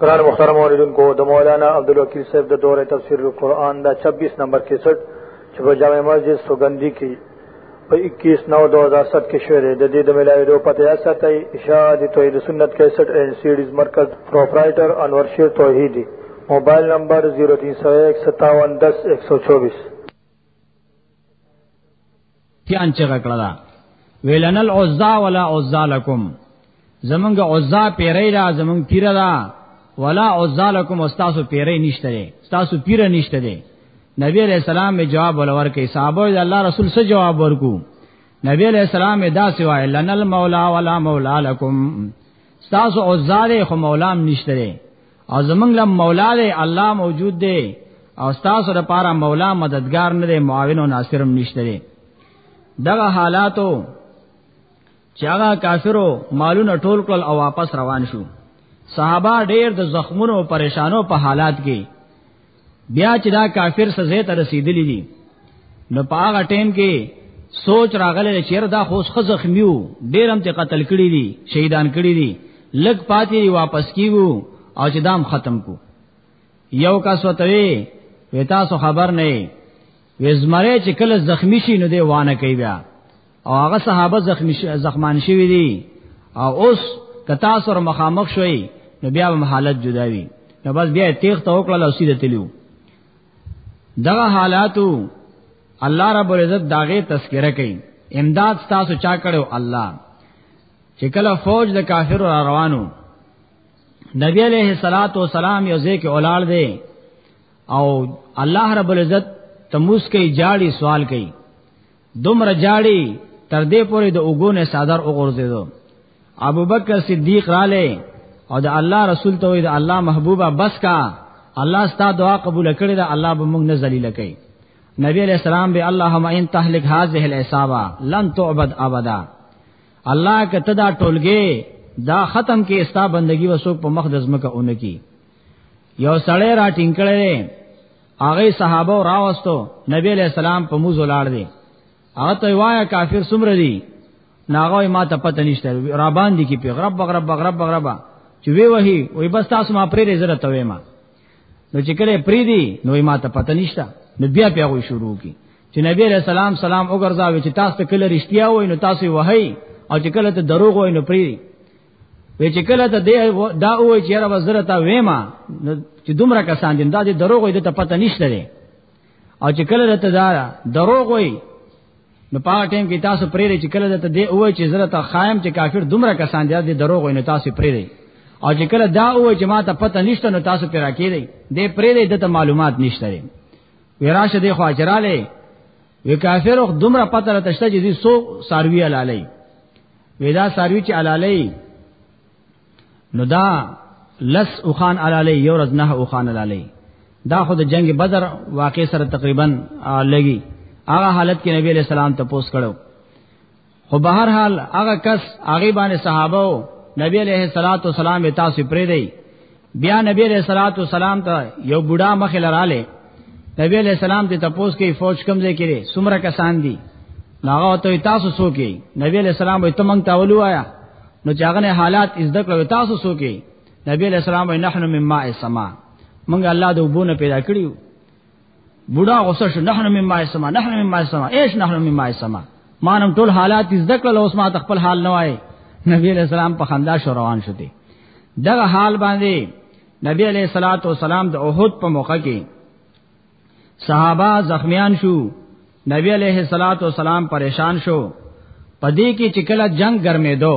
قرآن مختار موردن کو دا مولانا عبدالوکیل صاحب دا دور تفسیر القرآن دا چبیس نمبر کے سٹ چپا جامع مسجد سگندی کی پا اکیس نو دو ہزار ست کے شعر دا دید ملائی دو پتہ ایسا تی اشاہ توحید سنت کے سٹ این سیڈیز مرکز پروپرائیٹر انور شیر توحیدی موبائل نمبر زیرو تین سو ایک ستاون دس ایک سو چوبیس پیان چغه کړه دا ویلن العزا ولا عزا لکم زمونږ عزا پیرې دا زمونږ پیر دا ولا عزا لکم استاسو پیرې نشته دي استاسو پیر نشته دي نبی علیہ السلام می جواب ولور کې صحابه د الله رسول سره جواب ورکو نبی علیہ السلام می دا سوای لن المولا ولا مولا لکم استاسو عزا له خو مولام نشته دي او زمنګ له مولا دی الله موجود دی او تاسو لپاره مولا مددگار نه دی معاون او ناصر هم نشته دی دغه حالاتو چې هغه کافرو مالونه ټول کړل او واپس روان شو صحابه ډېر د زخمونو او پریشانو په حالات کې بیا چې دا کافر سزا ته رسیدلی دي نو په هغه ټیم کې سوچ راغله چې چیر دا خوش خزه خمیو ډیرم ته قتل کړی دي شهیدان کړی دي لګ پاتې واپس کیو او چې دام ختم کو یو کا سوتوي وتا سو خبر نه وزمره چې کله زخمی شي نو دی وانه کوي بیا او هغه صحابه زخمی زخمان شوی دي او اوس کتا سره مخامخ شوي نو بیا هم حالت جدا وي نو بس بیا تیغ ته وکړل او سیده تلو دغه حالاتو الله رب العزت داغه تذکرہ کوي امداد تاسو چا کړو الله چې کله فوج د کافر را روانو نبی علیہ الصلات والسلام یو ځکه اولاد دی او الله رب العزت تموس کې جاړي سوال کوي دومره جاړي تر دې پورې د وګونه صدر وګرځیدو ابوبکر صدیق رااله او د الله رسول ته وي د الله محبوبه بس کا الله ستا دعا قبول کړي دا الله به موږ نه ذلیل کړي نبی علیہ السلام به اللهم ان تهلك هذه العصابه لن تعبد ابدا الله کته دا ټولګي دا ختم کې استا بندگی وسو په مقدس مکه اونکی یو سړی را ټینکړې دی هغه صحابه راوستو نبی علیہ السلام په موز ولاړ دی هغه ته وایا کافر سمر دی ناغه ما ته پته نشته را باندې کی په غرب غرب غرب غرب چې وی وਹੀ وې بس تاسو ما پرې زره ته ما نو چې کله پرې دی نو ما ته پته نشته نو بیا بیا غو شروع کی چې نبی علیہ السلام سلام وګرځاوي چې تاسو کله رښتیا وای نو تاسو وਹੀ او چې کله ته دروغ وای نو پرې وی چې کله ته دا وای چې را وزره تا وېما چې دومره کسان دي دا دې دروغ وي ته پته نشته دی او چې کله ته دا دروغ وي نو په ټیم کې تاسو پرې چې کله ته دې وای چې زره ته خایم چې کافر دومره کسان دي دې دروغ وي نو تاسو پرې او چې کله دا وای چې ما ته پته نشته نو تاسو پرې راکې دی دې پرې دې ته معلومات نشته دی وراشه دې خو اجراله وی کافر دومره پته راته شته چې سو ساروی علالای ودا ساروی چې علالې نو دا لس اوخان علالې یو ورځ نه اوخان علالې دا خو د جنگ بدر واقع سره تقریبا لګي هغه حالت کې نبی علیہ السلام ته پوس کړو خو به هر حال هغه کس هغه باندې صحابه او نبی علیہ الصلوۃ والسلام تاسو پرې دی بیا نبی علیہ الصلوۃ والسلام ته یو بوډا مخ لراله نبی علیہ السلام ته تپوس کوي فوج کم ځای کړي سمره کسان دي ناغه ته تاسو سو کې نبی علیہ السلام وي تمنګ تاولو آیا نو چاغنه حالات از دکړو تاسو سو کې نبی علیہ السلام وي نحنو مما السما مونږ الله د وبونه پیدا کړیو بوډا غوسه شو نحنو مما یسما نحنو مما یسما ايش نحنو مما یسما ما نن ټول حالات زده کړل اوس ما خپل حال نه وای نبی علیہ السلام په خندا شو روان شو دی دغه حال باندې نبی علیہ الصلوۃ والسلام د احد په موقع کې صحابه زخمیان شو نبی علیہ الصلوۃ والسلام پریشان شو پدې کې چې کله جنگ ګرمېدو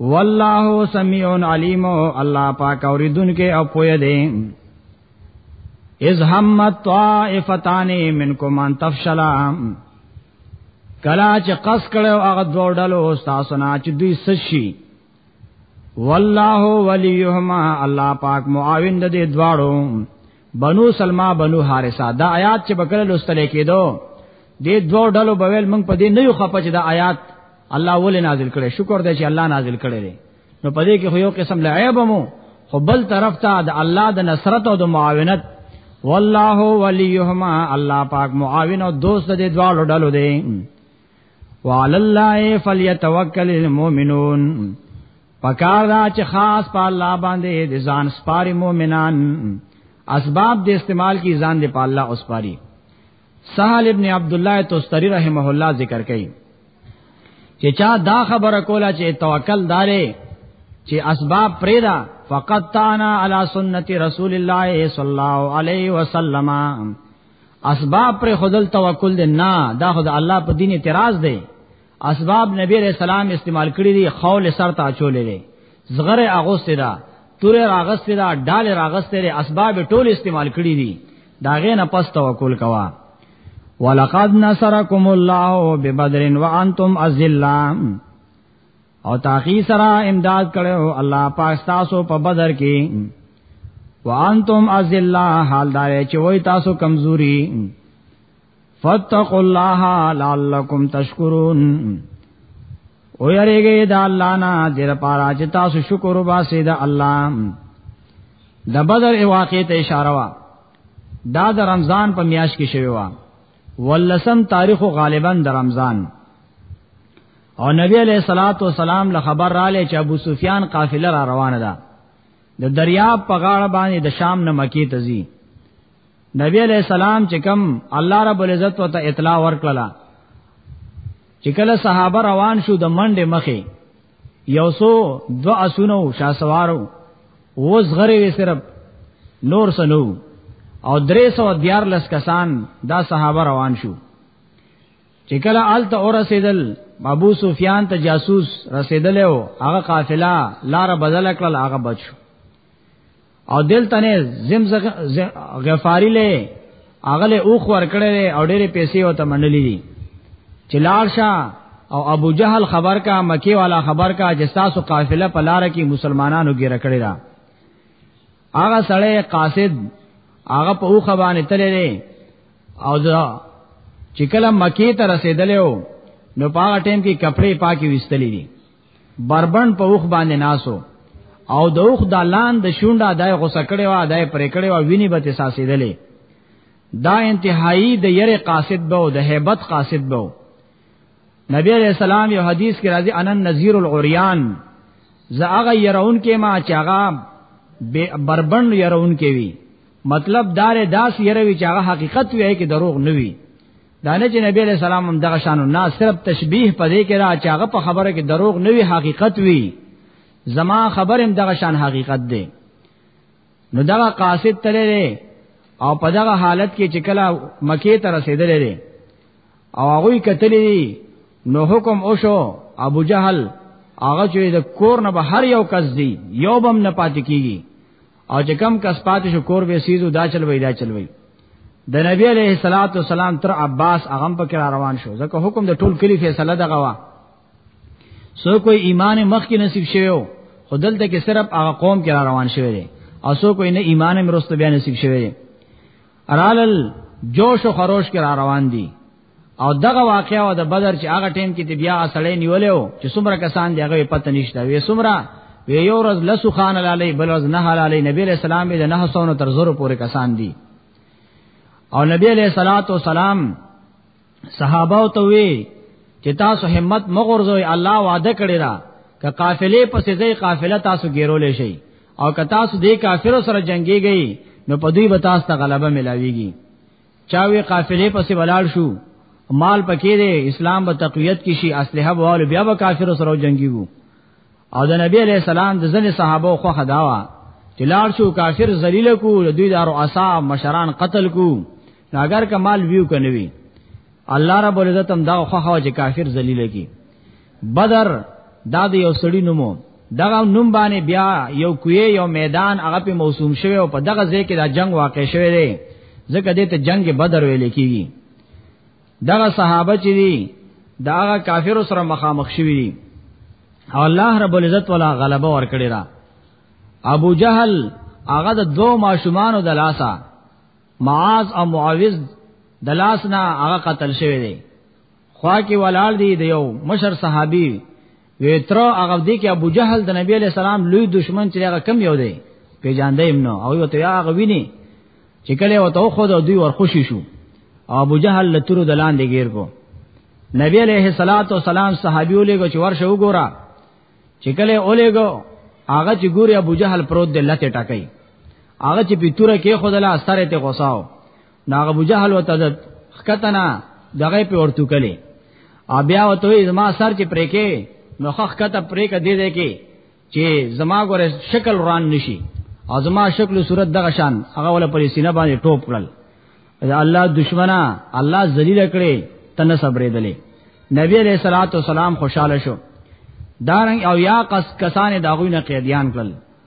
والله سميع عليم الله پاک اوریدونکو او پوهه دی اذ همت طائفتان منکم ان تفشلا کلا چې قص کړو هغه دوه ډلو تاسو نه چې دوی سشي والله وليهما الله پاک معاون د دې دواړو بنو سلمہ بنو حارثه دا آیات چې بکره لوستل کېدو دې دوه ډلو بویل موږ په دې نه یو خپه چې دا آیات الله ولې نازل کړي شکر دې چې الله نازل کړي دي نو په دې کې خو یو قسم لعیب مو خو بل طرف ته د الله د نصرت او د معاونت والله ولیهما الله پاک معاون او دوست دې دوه ډلو دي وعلى الله فليتوكل المؤمنون پکار دا چې خاص په الله باندې د ځان سپاري مؤمنان اسباب د استعمال کی ځان د په الله اسپاري سهل ابن عبد الله توستری رحمه الله ذکر کړي چې چا دا خبره کوله چې توکل دارې چې اسباب پرېدا فقط تانا علی سنت رسول الله صلی الله علیه وسلم اسباب پر خودل توکل دی نه دا خود الله په دین اعتراض دی اسباب نبی علیہ السلام استعمال کړی دی خول سر ته چولې دی زغره اغوست دا تور راغست دا ډال راغست دی اسباب ټول استعمال کړی دی دا غې نه پس توکل کوا ولقد نصرکم الله ببدر وانتم اذلام او تاخی سره امداد کړو الله پاک تاسو په بدر کې وانتم ازلا حال دا چې وای تاسو کمزوري فتقوا الله لعلکم تشکرون او یریږي دا الله نه دې لپاره چې تاسو شکر وباسئ دا الله د بدر واقعې ته اشاره وا دا د رمضان په میاش کې شوی و ولسم تاریخ غالبا د رمضان او نبی علیہ الصلوۃ والسلام له خبر را لې چې ابو سفیان قافله را روانه ده د دریاب په غاړه باندې د شام نه مکی ته ځي نبی علیہ السلام چې کوم الله رب العزت وته اطلاع ورکړه چې کله صحابه روان شو د منډه مخې یو سو دو اسونو شا سوارو و زغری وی صرف نور سنو او درې سو دیار لس کسان دا صحابه روان شو چې کله آلته اور رسیدل ابو سفیان ته جاسوس رسیدل او هغه قافله لار بدل کړل هغه بچو او دل تنه زم غفاری له هغه له اوخ ور کړل او ډېرې پیسې او تمنلې دي چې لار شاه او ابو جهل خبر کا مکی والا خبر کا جساسو قافله په لار کې مسلمانانو ګیر کړی دا هغه سړی قاصد هغه په اوخه باندې تللی او دا چې کله مکی ته رسیدلو نو په هغه ټیم کې کپڑے پاکي وستلې دي بربند په اوخ باندې ناسو او د اوخ د لان د شونډه دای غوسه کړي وا دای پرې کړي وا ویني به تساسیدلې دا انتهایی د یره قاصد به او د hebat قاصد به نبی علیہ السلام یو حدیث کې راځي ان النذیر العریان زه هغه يرون کې ما چې هغه بربند يرون کې وي مطلب دار داس يروي چې هغه حقیقت وي کې دروغ نه وي دانه چې نبی علیہ السلام هم دغه شانو نه صرف تشبیه پدې کې را چې هغه په خبره کې دروغ نه وي حقیقت وي زما خبرم دغه شان حقیقت دی نو دا قاصد تللی او په دغه حالت کې چې کله مکې ته رسیدلی دی او هغه کتلی دی نو حکم وشو ابو جهل هغه چې د کور نه به هر یو کس دی یو بم نه پاتې کیږي او چې کم کس پاتې شو کور به سیزو دا چلوي دا چلوي د نبی علیه الصلاۃ والسلام تر عباس هغه په کې روان شو ځکه حکم د ټول کلی فیصله دغه وا سو کوئی ایمان مخ کې نصیب شویو خودل ته کې صرف هغه قوم کې را روان شوی دی او سو کوئی نه ایمان مرسته بیا نصیب شوی دی ارالل جوش او خروش کې را روان دي او دغه واقعا او د بدر چې هغه ټیم کې بیا اصلې نیولیو چې څومره کسان دی هغه پته نشته وې څومره وی یو ورځ لسو خان علی بل ورځ نه علی نبی علیہ السلام به نه سونو تر زورو پورې کسان دي او نبی علیہ الصلات والسلام صحابه ته وی چې تاسو همت مغورځوي الله وعده کړی دا که قافلې پسې ځای قافله تاسو ګیرولې شي او که تاسو دې کافرو سره جنگيږئ نو په دوی به تاسو ته غلبه ملاويږي چاوي قافلې پسې ولاړ شو مال پکې دی اسلام به تقویت کشي اسلحه بوالو بیا به کافرو سره جنگيږي او د نبی علیہ السلام د ځنې صحابه خو خداوا چې لار شو کافر ذلیل کو دوی د رؤسا مشران قتل کو ناګر کمال ویو کنوي الله رب العزت هم دا خو خو چې کافر ذلیل کی بدر دا د یو سړی نومو دغه نوم باندې بیا یو کوی یو میدان هغه په موسوم شوی او په دغه ځای کې دا جنگ واقع شوی دی ځکه دې ته جنگ بدر ویل کیږي دغه صحابه چې دي داغه کافر سره مخامخ شوی دي او الله رب العزت ولا غلبه ور کړی را ابو جهل هغه د دوه ماشومان د لاسا معاذ او معاوذ د لاس نه هغه قتل شوی دی خوا کې ولال دی د یو مشر صحابي وی تر هغه دی کې ابو جهل د نبی علی السلام لوی دشمن چې هغه کم یو دی پیجاندې هم نو او یو ته هغه ویني چې کله و ته خو دوی ور خوشی شو ابو جهل لترو دلان دی غیر کو نبی علیہ الصلات والسلام صحابیو لګو چې ورشه وګورا چې کله اولېګو هغه چې ګوري ابو جهل پروت دی لته ټکای هغه چې پیتوره کې خدلا سره ته غوساو ناغه ابو جهل او تدد خکتنا دغه په ورتو کله ا بیا وته زما سر چې پرې کې نو خخ کته پرې کې دې دې کې چې زما ګوره شکل وران نشي او زما شکل صورت دغه شان هغه ول پرې سینه باندې ټوپ کړل الله دشمنا الله ذلیل کړي تنه صبرې دلې نبی علیہ الصلوۃ والسلام خوشاله شو دارنګ او یا قص کسان داغوی نه قیدیان کړل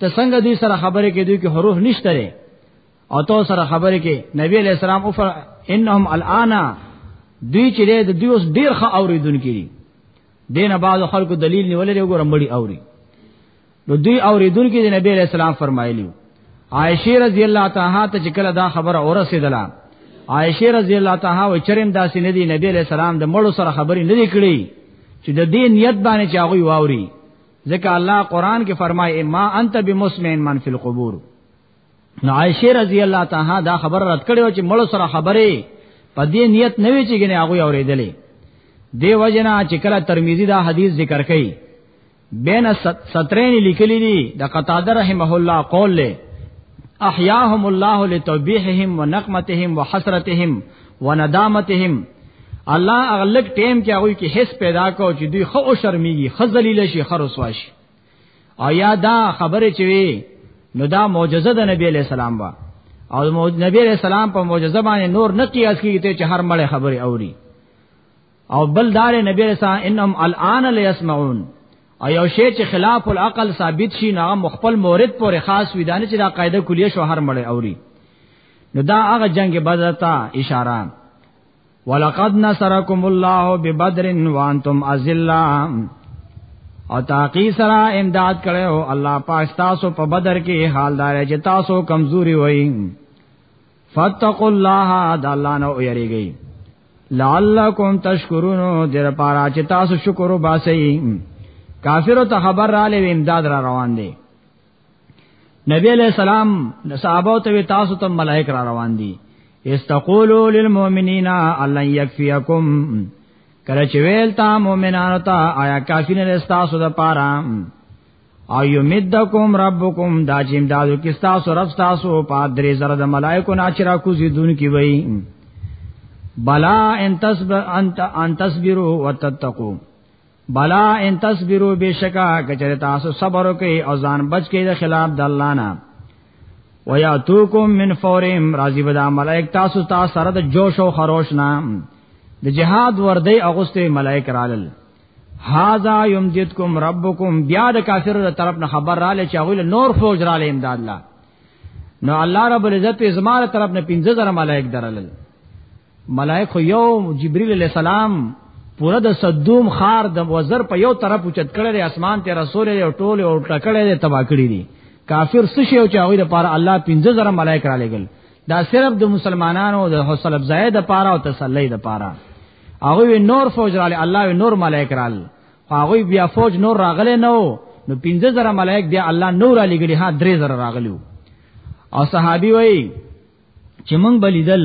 ته څنګه دوی سره خبرې کې دوی کې حروف نشته لري او تو سره خبرې کې نبی علیہ السلام او انهم الان دوی چې د دوی اوس ډیر ښه اوریدونکي دي دینه بعض خلکو دلیل نیولې دی وګوره مړی اوري نو دوی اوریدونکي د نبی علیہ السلام فرمایلی عائشه رضی الله تعالی ته چې کله دا خبره اورسېدله عائشه رضی الله تعالی و چرم داسې نه دی نبی علیہ السلام د مړو سره خبرې نه دی کړې چې د دې نیت باندې چې هغه واوري ځکه الله قران کې فرمایي ما انت بمسمع من فی القبور نو عائشه رضی الله تعالی دا خبر رد کړو چې مړ سره خبره په دې نیت نه وی چې ګنه هغه اوریدلې دی وجنا چې کله ترمذی دا حدیث ذکر کړي بین سطرین لیکلی دی د قتاده رحمه الله قول له احیاهم الله لتوبیحهم ونقمتهم وحسرتهم وندامتهم الله اغلق ټیم کې هغه کې حس پیدا کو چې دوی خو او شرمېږي خذلیل شي خرس واشي او یا دا خبره چې وي نو دا معجزه د نبی علیہ السلام وا او نبی علیہ السلام په معجزه باندې نور نه قیاس کیږي چې هر مړ خبره اوري او بل دار نبی رسا انهم الان ليسمعون او یو شی چې خلاف العقل ثابت شي نه مخبل مورد پورې خاص وي دانه چې دا قاعده کلیه شو هر مړی اوري نو دا هغه جنگ بدر ته اشاره ولقد نصرکم الله ببدر وانتم اذلہ او تاقی سرا امداد کړي او الله پاک تاسو په بدر کې حالدار چې تاسو کمزوري وئ فتقوا الله د الله نه ویریږي لعلکم تشکرون در پارا چې تاسو شکر وباسئ کافر ته خبر را لې امداد را روان دي نبی علیہ السلام صحابه ته تاسو ته ملائک را روان دي استقولوا للمؤمنین الله یکفیکم کله چې ویل تا مؤمنانو ته آیا کافی نه تاسو د پاره او یمدکم ربکم دا چې امدادو کې تاسو رب تاسو په درې زره د ملائکو نه چې را کوزي دن کې وای بلا ان تصبر انت ان تصبروا وتتقوا بلا ان تصبروا بشکا کچره تاسو صبر وکي او ځان بچ کې د خلاف د الله نه ویاتوکم من فورهم راضی بدا ملائک تاسو تاسو سره د جوش او خروش نام د جهاد وردی اغوسته ملائک رالل هاذا یمددکم ربکم بیا د کافر تر طرف نه خبر را لې چاغول نور فوج را لې امداد الله نو الله رب العزت زماره طرف نه 15000 ملائک درلل ملائک خو یو جبرئیل علیہ السلام پورا د صدوم خار د وزر په یو طرف اوچت کړل اسمان ته رسول او ټول او ټکړې د تبا کړی دي کافر سشي او چاوي د پاره الله 15000 ملائک را لګل دا صرف د مسلمانانو د حوصله افزای د پاره او تسلی د پاره هغه نور فوج رااله الله نور ملائک رااله هغه بیا فوج نور راغله نو نو 15000 ملائک بیا الله نور علی ګړي ها 3000 راغلو او صحابي وای چې مونږ بلیدل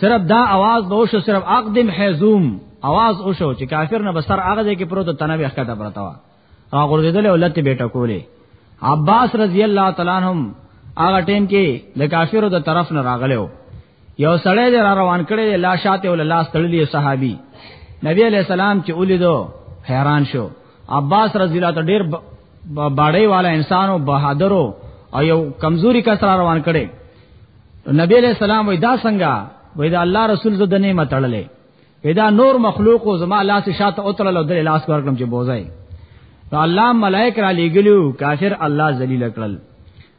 صرف دا आवाज به وشو صرف اقدم حزوم आवाज وشو چې کافر نه بسر هغه ځای کې پروت تنوي حقته پرتا وا را غورځیدل او لته بیٹا کولې عباس رضی الله تعالی عنهم هغه ټیم کې د کافرو د طرف نه راغلو یو سړی دی را روان کړی دی لا شاته ول لاس تړلی صحابي نبی علی السلام چې ولیدو حیران شو عباس رضی الله عنه ډیر باړی والا انسانو بهادرو او یو کمزوري کس را روان کړي نبی علیہ السلام وای دا څنګه وای دا الله رسول زده نه متړلې وای دا نور مخلوق او زما الله سے شاته اوتړل او د لاس ورکړم چې بوزای نو الله ملائک را لېګلو کافر الله ذلیل کړل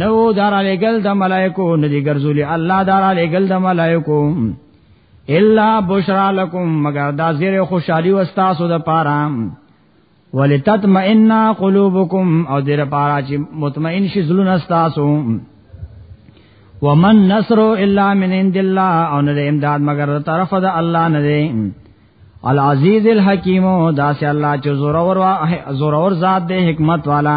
نو دار لګل د ملائکو ندی ګرځولي الله دار لګل د ملائکو الا بشرا لکم مگر دا زیر خوشحالی و استاسو د پاره ولتطمئن قلوبکم او دیر پاره چې مطمئن شي زلون استاسو ومن نصر الا من عند الله او نه امداد مگر طرف د الله نه دی العزیز الحکیم دا سه الله چې زور اور زور اور ذات دی حکمت والا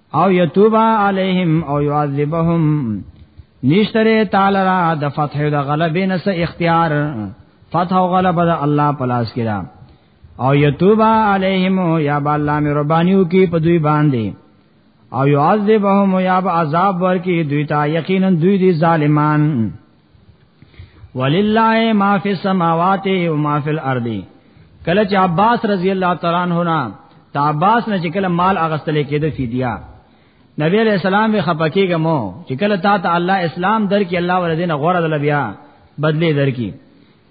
او یتوب علیهم او یعذبهم نشتره تعالی را د فتح او د غلبې نس اختیار فتح او غلبه د الله پلاس کړه او یتوب علیهم یا بالله مې ربانیو کې په دوی باندې او یعذبهم یا عذاب ورکی دوی ته یقینا دوی دي ظالمان ولله ما فی السماوات و ما فی الارض کله چې عباس رضی الله تعالی عنہ نا ته عباس نه چې کله مال اغستل کېده فدیه نبی علیہ السلام به خپکیږه مو چې کله تا ته الله اسلام درکې الله ولدین غوړه دل بیا بدلی درکې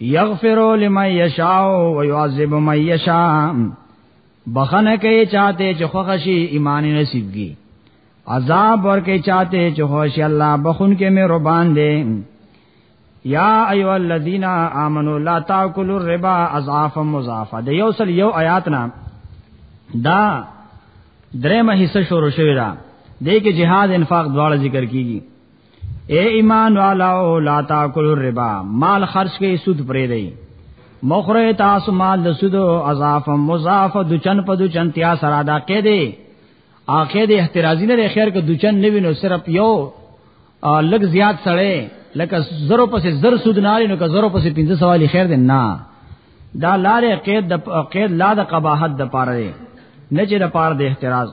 یغفر لمن یشاء و یعذب من یشاء بخنه کوي چاته چې خوښي ایمان نصیب کی عذاب ورکه چاته چې خوښي الله بخون کې مې ربان دي یا ایو الذین آمنو لا تاکلوا الربا اضعافا مضاعفا د یو سل یو آیات نه دا درېمه حصہ شروع شوی دا دې کې جهاد انفاق دواړه ذکر کیږي اے ایمان والو لا تاکل الربا مال خرج کې سود پرې دی مخره تاسو مال د سود اضاف مضاف د چن په د چن تیا سره دا کې دی اخر احترازی نه خیر کې د چن نوینو صرف یو لګ زیات سړی لکه زرو پسې زر سود نه لري نو که زرو پسې 15 سوالي خیر دی نه دا لارې قید د قید لا د قباحت د پاره نه چې د پاره د احتراز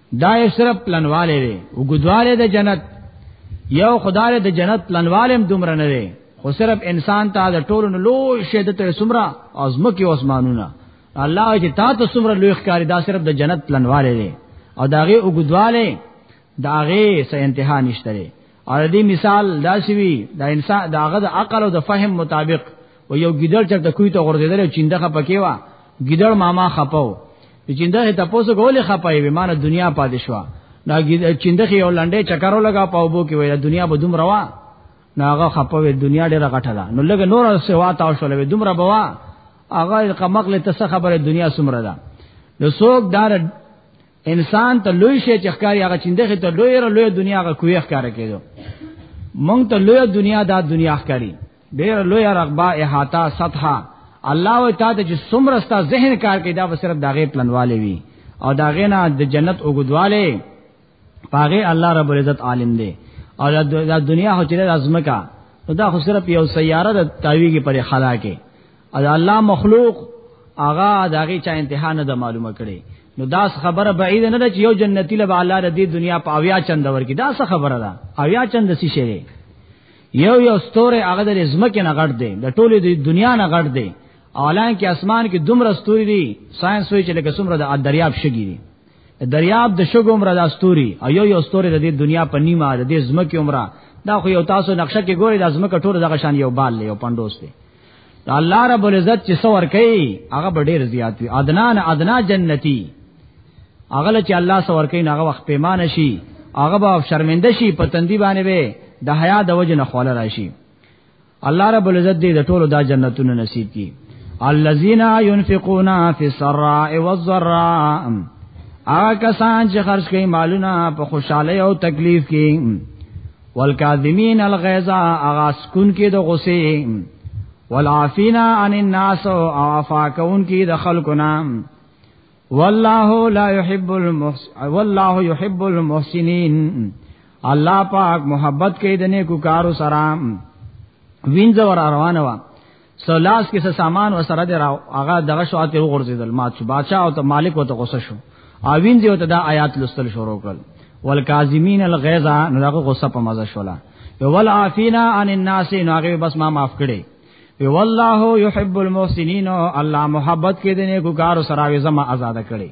دا یې صرف پلنواله دی وګدواله د جنت یو خدای د جنت پلنوالم دومره نه دی خو صرف انسان ته د ټولو لوی شه د تر سمرا ازمکه او اسمانونه الله چې تا ته سمره لوی ښکاری دا صرف د جنت پلنواله دی او داغه وګدواله داغه سه انتها نشته او دې مثال دا شوی دا انسان دا غد عقل او د فهم مطابق و یو ګیدړ چرته کوی ته غورځیدل چینده خپه کیوا ګیدړ ماما خپاو چینده ته پوسو کولې خپای به مان دنیا پاتې شو دا چینده یو لنډه چکرو لگا پاو بو کې وای دنیا به دوم روا ناغه خپوي دنیا ډیره غټه ده نو لګ نور سوا تا شولې دومره بوا هغه قمقله ته خبره دنیا سمره ده نو څوک دار انسان ته لوی شي چې ښکاری هغه چیندې ته لوی را لوی دنیا هغه کوی ښکار کېدو مونږ ته لوی دنیا دا دنیا ښکاری ډېر لوی رغبا احاطه سطحه الله و تعالی چې څومره ستا ذهن کار کوي دا به صرف داغه پلنواله وي او داغه نه د جنت وګدواله پاغه الله رب العزت عالم دی او دا دنیا هو چې د ازمکا دا خو صرف یو سیاره د تاویږي پر خلا کې دا الله مخلوق هغه داغه چا انتها نه د معلومه کړي نو دا خبره بعید نه ده چې یو جنتی له الله د دې دنیا په اویا چند ورکی دا څه خبره ده اویا چند سی شری یو یو ستوره هغه د زمکه نه غړ دی د ټوله د دنیا نه غړ دی اولان کې اسمان کې دومره ستوري دي ساينس وی چې لکه څومره د دریاب شګي دي دریاب د شګو عمر د استوري او یو یو استوري د دنیا په نیمه د زمکه عمره دا خو یو تاسو نقشه کې ګوري د زمکه ټوله دغه شان یو بال له یو پندوس دی الله رب العزت چې څو ور کوي هغه به ډیر زیات وي ادنان ادنا جنتی هغه چې الله څو ور کوي هغه وخت پیمانه شي هغه به شرمنده شي په تندی باندې به د حیا د وجه نه خول راشي الله رب العزت دې د ټولو دا جنتونه نصیب کړي الذين ينفقون في السراء والضراء هغه کسان چې خرج کوي مالونه په خوشاله او تکلیف کې والکاظمین الغیظ اغا سکون کې د غصې والعافینا عن الناس او عفا کون کې د خلکو نام والله لا يحب المحس والله يحب المحسنين الله پاک محبت کوي د نیکو کارو سره وینځ ور روانه وا سلاس کې څه سامان و سره دی راو هغه دغه شو ته وغورځیدل مات شو بادشاہ او ته مالک وته غوسه شو اوین دی ته دا آیات لستل شروع کړ والکاظمین الغیظ نو دغه غوسه په مزه شولا ول عافینا عن الناس نو هغه بس ما معاف کړي وی والله يحب المحسنين الله محبت کې دې کو کار سره زما آزاد کړي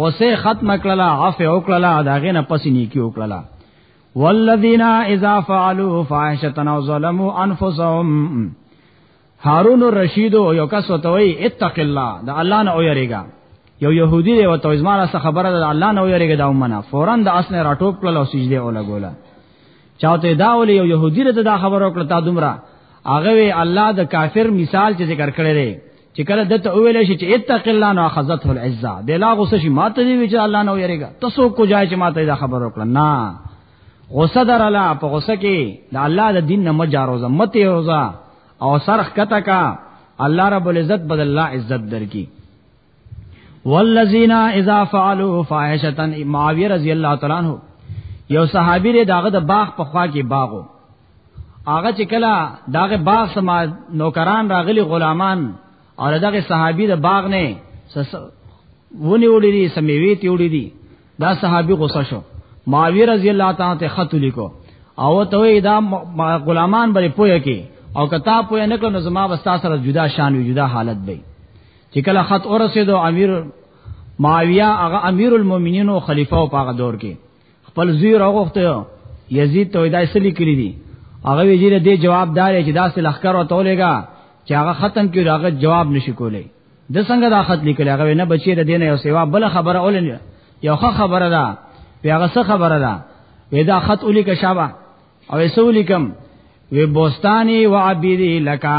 غوسه ختم کړلا عفو وکړلا داغه نه پسې نیکی وکړلا والذین اذا فعلوا فاحشة او ظلموا انفسهم هارون الرشید یو کس وتوی اتق الله د الله نه اوریګا یو يهودي دی وته زماره څخه خبره ده الله نه ویریږي دا ومنه فورا د اسنه راټوب کړل او سجده اوله ګوله چاته دا ولې یو يهودي ته دا خبره وکړه تا دومره هغه وی الله د کافر مثال چې ذکر کړی دی چې کله دته ویل شي چې اتق الله نو اخذته العزه بلا غوسه شي ماته دی وی چې الله نو یریګا تاسو کو جای چې ماته دا خبر وکړه نه غوسه در الله په غوسه کې د الله د دین نه مجاروزه مت روزه او سرخ کته کا الله رب العزت بدل الله عزت درکې والذین اذا فعلوا فاحشه معاویه رضی الله تعالی عنہ یو صحابی دغه د باغ په خوا کې باغو هغه چې کله داغه باغ سما نوکران راغلي غلامان او دغه صحابي د باغ نه ونی وړي دي سمېوي تی وړي دي دا صحابي غوسه شو معاویه رضی الله تعالی ته خط لیکو او ته وی دا غلامان بری پوهه کې او کتا پوهه نکړو نو زما وستا سره جدا شان وی جدا حالت به چې کله خط اورسه دو امیر معاویه هغه امیر المؤمنین او خلیفہ په هغه دور کې خپل زوی راغوخته یزید ته دای سلی کړی دی هغه ویجیره دی جواب دار چې داسې لخر او تولېګا چې هغه ختم کړي هغه جواب نشي کولای د څنګه دا خط لیکل هغه نه بچی د دین یو سیوا بل خبره اولن یو ښه خبره ده بیا هغه څه خبره ده وې دا خط اولی کا شابه او ایسو لیکم وې بوستانی و عبیدی لکا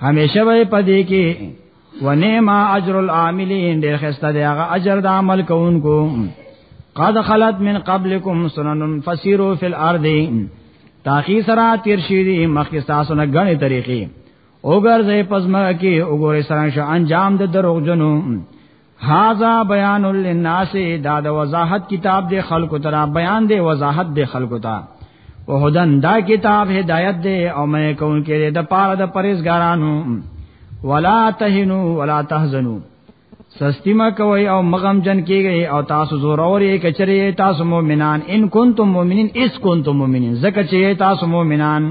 همیشه به پدې کې ونعما اجر العاملین ډېر خسته دی هغه اجر د عمل کوونکو قد خلت من قبلکم سنن فسیرو فی الارض تاخی سرا تیر شي دي مخکې تاسو نه غني طریقې اوګر زې پزما کې وګورې سره انجام د دروغجنو هاذا بیان للناس دا د وضاحت کتاب دی خلق ترا بیان دی وضاحت دی خلق تا وهدن دا کتاب هدایت دی او مې کون کې د پاره د پرېزګارانو ولا تهنو ولا تحزنو سستی ما کوي او مغم جن کیږي او تاسو زور اوري کچري تاسو مؤمنان ان کنتم مؤمنین اس کنتم مؤمنین زکه چې تاسو مؤمنان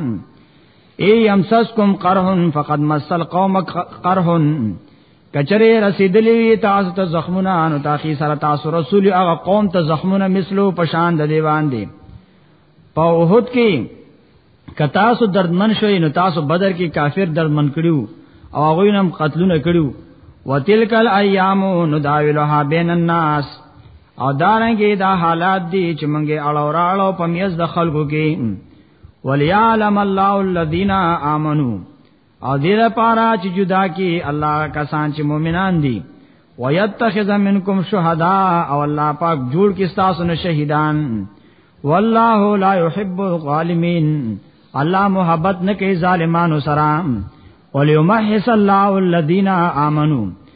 ای امسسکم قرحن فقد مسل قومک قرحن کچره رسیدلی وی تاسو ته زخمونه انو تاخی سره تاسو رسول هغه قوم ته زخمونه مثلو پشان د دی باندې په وحد کې ک تاسو دردمن شوي نو تاسو بدر کې کافر دردمن کړیو او هغه نم قتلونه کړیو وتلک الایام نداولها بین الناس او دارنګه دا حالات دي چې منګه اړو راړو په میز د خلکو کې وليعلم الله الذين آمنوا او دې لپاره چې جدا کی الله کسان چې مؤمنان دي ويتخذ منکم شهدا او الله پاک جوړ کې تاسو نه شهیدان والله لا يحب الظالمين الله محبت نه کوي ظالمانو سره وليمحص الله الذين امنوا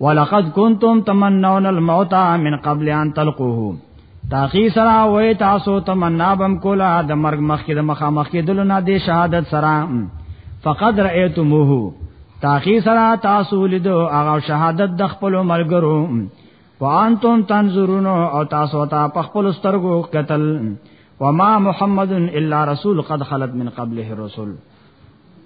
ولقد كنتم تمنون الموت من قبل ان تلقوه تاخی سرا وې تاسو تمنا بم کولا د مرګ مخکې د مخامخ کې دلونه د شهادت سرا فقد رأيتموه تاخی سرا تاسو لیدو هغه شهادت د خپل ملګرو وانتم تنظرون او تاسو ته په خپل سترګو قتل وما محمد الا رسول قد خلت من قبله الرسل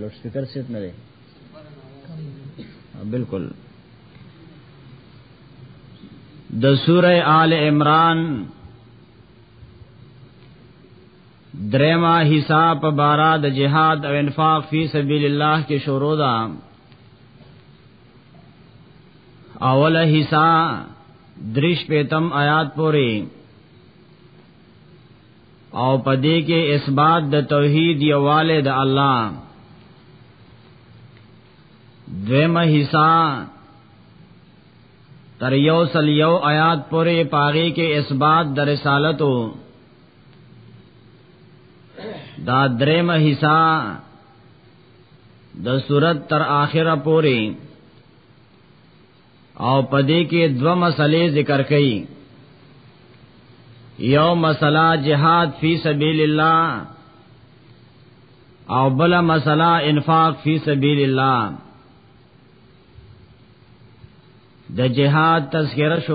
لوډ سپیکر سیټ نه دی بالکل د سوره آل عمران درما حساب په بارا د جهاد او انفاق فی سبیل الله کې شروع ده اوله حصہ درش پیتم آیات پوری او پدې کې اثبات د توحید یواله د الله دویمه حصہ تر یو سل یو آیات پورې پاغي کې اثبات د رسالتو دا دریمه حصہ د صورت تر اخره پورې او پدې کې دو مسلې ذکر کړي یو مسله جهاد فی سبیل الله او بل مسله انفاق فی سبیل الله د جهاد تذکرہ شو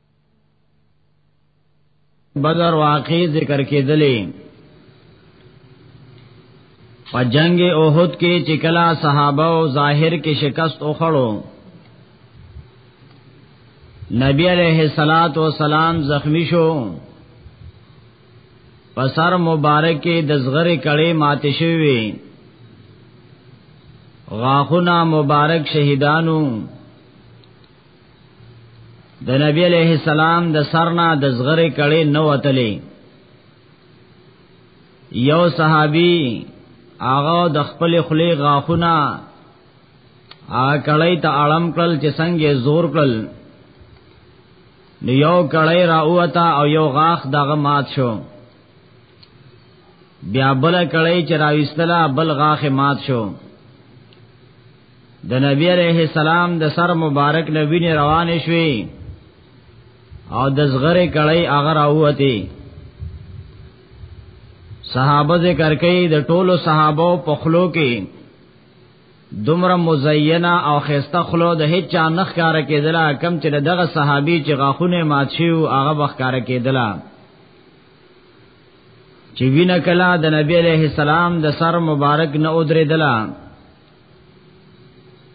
بدر واقع ذکر کې دلې په جنگ احد کې چې کلا صحابه او ظاهر کې شکست اوخړو نبی علیہ الصلات والسلام زخمی شو په سر مبارک کې د زغره کړي ماته شوی غاخونه مبارک شهیدانو د نبی علیہ السلام د سرنا د زغره کړي نو وتلې یو صحابي هغه د خپل خلی غاخونه ا کړي ته اړم کړل چې څنګه زور کړل نو یو کړي را اوتا او یو غاخ دغه مات شو بیا بل کړي چې راويستلا بل غاخ مات شو د نبی عليه السلام د سر مبارک نه وینې روان شوې او د زغره کړی اگر اوتی صحابه ذکر کوي د ټولو صحابه په خلو کې دومره مزینه او خسته خلو د هیڅ چا نخ کار کېدلا کم چې دغه صحابي چې غاخونه مات شي او هغه وخت کار کېدلا چې وینا کلا د نبی عليه السلام د سر مبارک نه اودرې دلا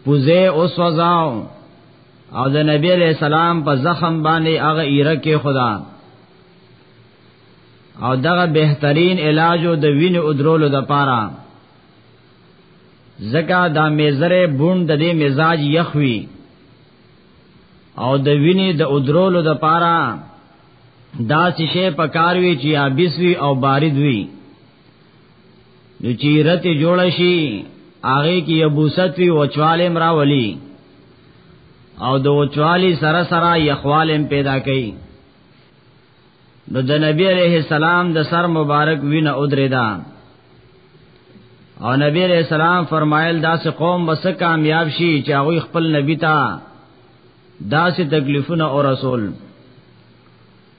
پوزه او سوزاو او د نبی علیہ السلام په زخم باندې هغه ایره کې خدا او دغه بهترین علاج د وین او درولو د پاره زکا دا میزره بوند د دې مزاج یخوي او د وینې د ادرولو د پاره دا چې شی پکاروي چې ابيسوي او بارد وي نو چیرت جوړ شي هغه کې یبوست وی وچوالم راولي او د وچوالی سره سره یخوالم پیدا کوي نو د نبی علیہ السلام د سر مبارک وینه ادریدا او نبی علیہ السلام فرمایل دا سه قوم بس کامیاب شي چې هغه خپل نبی ته دا سه تکلیفونه او رسول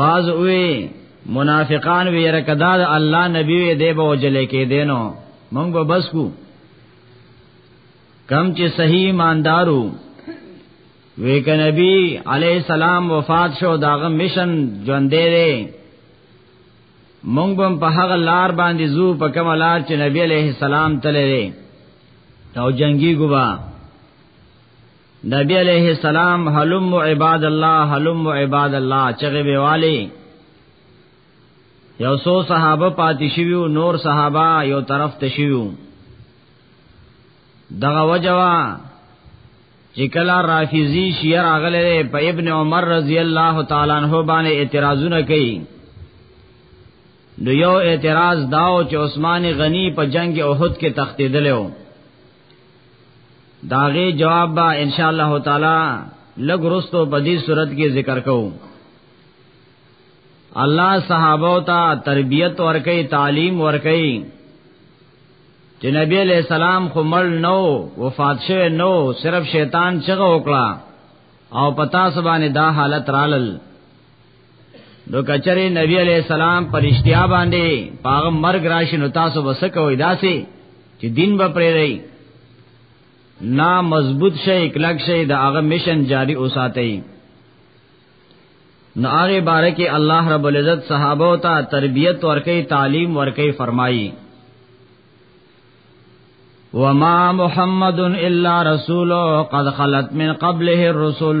باز وی منافقان وی رکدا د الله نبی وی دی به وجلې کې دینو مونږ به بس کو کم چې صحیح ایماندارو وی ک نبی علی السلام وفات شو داغه مشن ژوندې دی مونږ بم په هغه لار باندې زو په کوم لار چې نبی علیہ السلام تللی او جنگی ګوا نبی علیہ السلام حلم عباد الله حلم عباد الله چغه بیوالی یو سو صحابه پاتې شویو نور صحابه یو طرف ته شویو دغه وجوا چې کله رافیزی شیعه راغله په ابن عمر رضی الله تعالی عنہ باندې اعتراضونه کوي نو یو اعتراض داو چې عثمان غنی په جنگ احد کې تختیدلو داغه جواب با ان شاء الله تعالی لګ رستو په دې صورت کې ذکر کوو الله صحابه ته تربيت ورکي تعلیم ورکي چې نبی علیہ السلام خو مړ نو وفات شوه نو صرف شیطان چغه وکړه او پتا سبانه دا حالت رالل نو کچره نبی علیہ السلام پرشتیا باندې پاغه مرګ راشي نو تاسو وسکوي داسي چې دین به پرې رہی نا مضبوط شي اکلک شي دا هغه مشن جاری اوساتئ نو هغه باره کې الله رب العزت صحابه او ته تربيت ورکي تعلیم ورکي فرمایي وما محمد الا رسول قد خلت من قبله الرسل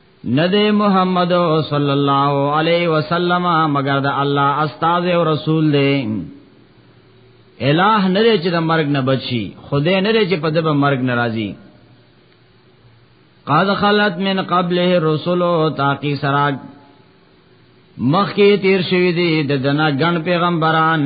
ندی محمد صلی الله علیه وسلم مگر د الله استاد او رسول دی الہ نه چې د مرګ نه بچي خدای نه چې په دبه مرګ ناراضي قد خلت من قبله رسول تاقی سراج مخکې تیر شوی دی د دنا ګڼ پیغمبران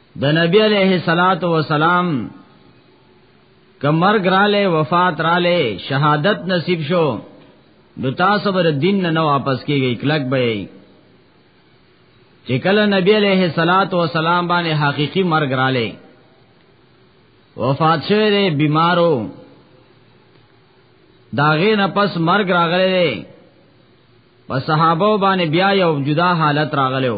د نبی علیہ الصلات والسلام کمر ګراله وفات رااله شهادت نصیب شو نو تاسو بر دین نه واپس کیږي کلک به چې کله نبی علیہ الصلات والسلام باندې حقيقي مرګ رااله وفات شوه دی بیمارو داغه نه پس مرګ راغله دی په صحابه باندې بیا یو جدا حالت راغلو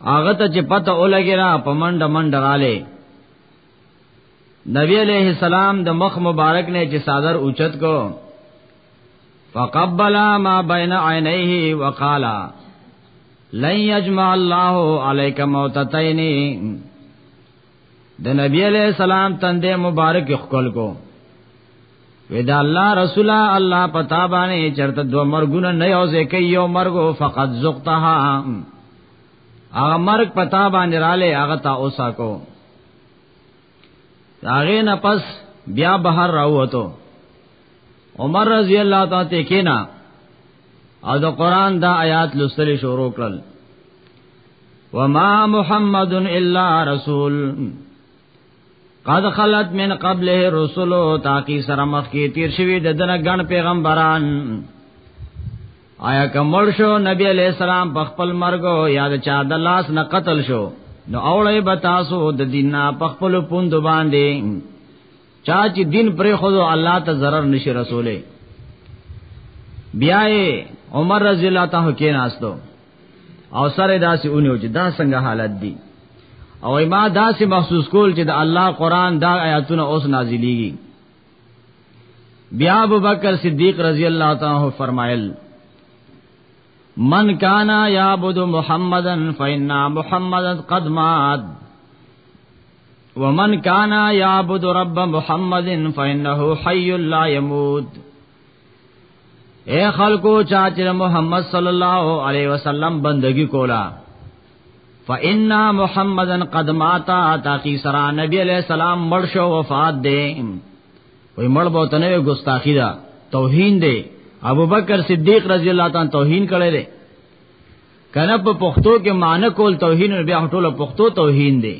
هغه ته چې پته ولګی را په منډه منډه رااله نبی علیہ السلام د مخ مبارک نه چې صادر اوچت کو فقبل ما بین عینیه وقال لن یجمع الله علیک موتتین د نبی علیہ السلام تندې مبارک خپل کو ودا الله رسول الله پتا باندې چرته دو مرګونه نه یو ځکه یو مرګو فقط زقتها هغه مرګ پتا باندې رااله هغه تا اوسا کو هغه نه پس بیا بهر راوته عمر رضی الله تعالی ته کینا او د قران دا آیات لوستل شروع کړل وما محمد الا رسول قد خلت من قبله رسول تاکي سره مخ کې تیر شوی د دنه ګڼ پیغمبران آیا کمل شو نبی علیہ السلام په خپل مرګ یا د چا د لاس نه قتل شو نو اوړې به تاسو د دین په خپل پوند باندې چا چې دین پرې خو الله ته zarar نشي رسوله بیا عمر رضی الله تعالی کې ناستو او سره داسې اونیو چې دا څنګه حالت دی او ما داسې محسوس کول چې د الله قران دا آیاتونه اوس نازلېږي بیا ابو بکر صدیق رضی الله تعالی عنہ فرمایل من کانا یعبد محمدن فإن محمدن قد مات ومن کانا یعبد رب محمدن فإنه حی لا يموت اے خلکو چا چې محمد صلی الله علیه وسلم بندگی کولا فإنا محمدن قد ماتا تاقی سرا نبی علیہ السلام مړ شو وفات دی وی مړ به تنه ګستاخی دا توهین دی ابو بکر صدیق رضی الله تعالی توهین کړی دی کنه په پښتو کې معنی کول توهین بیا ټول پښتو توهین دی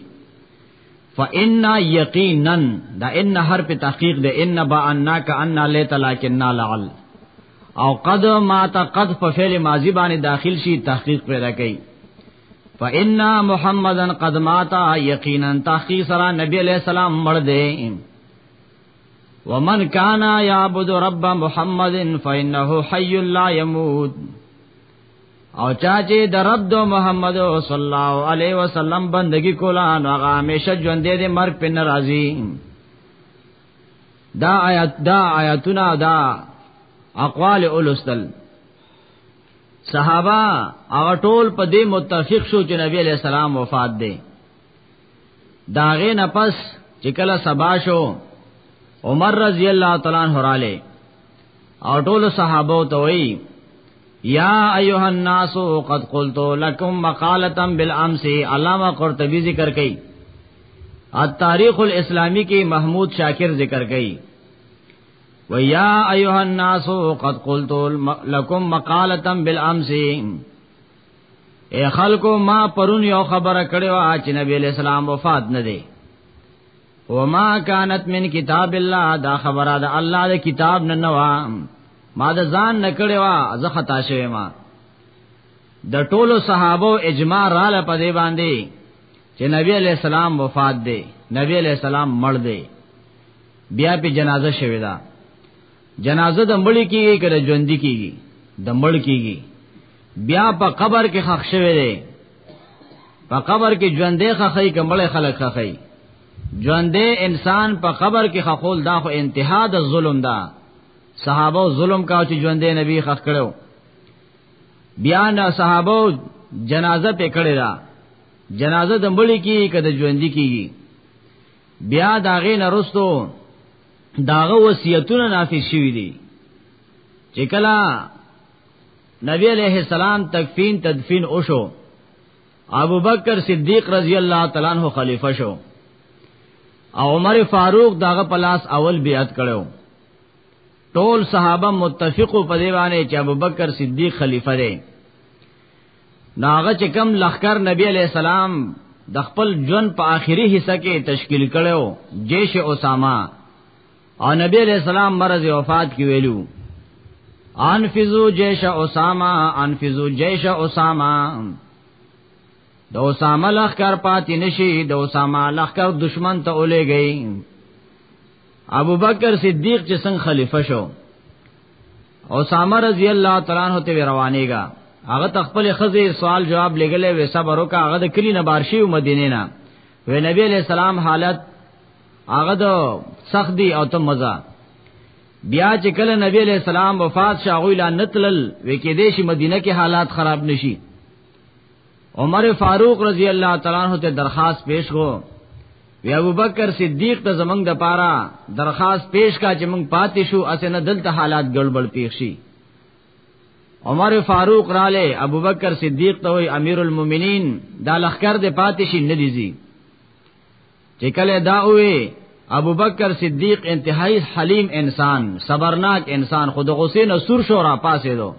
فإن یقینا دا ان حرف تحقیق ده ان با انک ان لیت لکن لعل او قد ما تقد په فعل ماضی باندې داخل شي تحقیق پیدا کوي فإن محمدن قد مات یقینا تحقیق سره نبی علیہ السلام مړ دی ومن کان یعبد رب محمد فإنه حی لا يموت او چا چې د رب دو محمد صلی الله علیه وسلم بندگی کولا نو هغه همیشه ژوند دې مرګ په ناراضي دا آیات دا آیاتونه دا اقوال اولستل صحابه هغه ټول په دې متفق شو چې نبی علیہ السلام وفات دی داغه نه پس چې کله سبا شو عمر رضی الله تعالی عنہ رااله او ټول صحابه ته وی یا ایها الناس قد قلت لكم مقاله بالامس علامه قرطبی ذکر کئ التاریخ الاسلامی کې محمود شاکر ذکر کئ و یا ایها الناس قد قلت لكم مقاله بالامس اے خلکو ما پرون یو خبره کړې وا چې نبی اسلام وفات نه دی وما كانت من کتاب الله دا خبره دا الله د کتاب نه نوا ما د ځان نه کړې وا زه خطا شوم ما د ټولو صحابه اجماع را ل پدې باندې چې نبی علی السلام وفات دی نبی علی السلام مړ دی بیا په جنازه شوی دا جنازه د مړی کیږي کله ژوند کیږي د مړ کیږي بیا په قبر کې خښ شوی دی په قبر کې ژوندې خخې کمل خلک خخې ژوندې انسان په قبر کې خخول دا خو انتها د ظلم ده صحابه ظلم کا چې ژوندې نبی خخ کړو بیا نه صحابه جنازه په کړی دا جنازه د مړی کیږي کله ژوند کیږي بیا داغه نرستو داغه وصیتونه نافذ شوی دي چې کله نبی علیہ السلام تکفین تدفین اوشو ابو بکر صدیق رضی اللہ تعالی عنہ خلیفہ شو او عمر فاروق داغه پلاس اول بیعت کړو ټول صحابه متفقو په دی باندې چې ابوبکر صدیق خلیفہ دی ناغه چې کم لخر نبی علی السلام د خپل ژوند په آخري حصہ کې تشکیل کړو جیش اسامه او نبی علیہ السلام مرض وفات کی ویلو انفذو جیش اسامه انفذو جیش اسامه د اسامه لخر پاتې نشي د اسامه لخر دشمن ته اولېږي ابو بکر صدیق چې څنګه خلیفہ شو او سامر رضی الله تعالی عنہ ته روانېګا هغه تخپل خزه سوال جواب لګلې وې صبر وکا هغه د کلی نه بارشي او مدینه نه وې نبی علیہ السلام حالت هغه د سخت دی او ته مزه بیا چې کله نبی علیہ السلام وفات شاغوی لا نتلل وې کې دیشي مدینه کې حالات خراب نشي عمر فاروق رضی الله تعالی عنہ ته درخواست پیش کو وی ابو بکر صدیق ته زمنګ د پاره درخواست پیش کا چې موږ پاتې شو اسنه دلته حالات ګړبړ پیښ شي عمر فاروق رااله ابو بکر صدیق ته وی امیر المؤمنین دا لخر د پاتې شي نه دیږي چې کله دا وې ابو بکر صدیق انتهایی حلیم انسان صبرناک انسان خود غصې نه سور شو را پاسې دو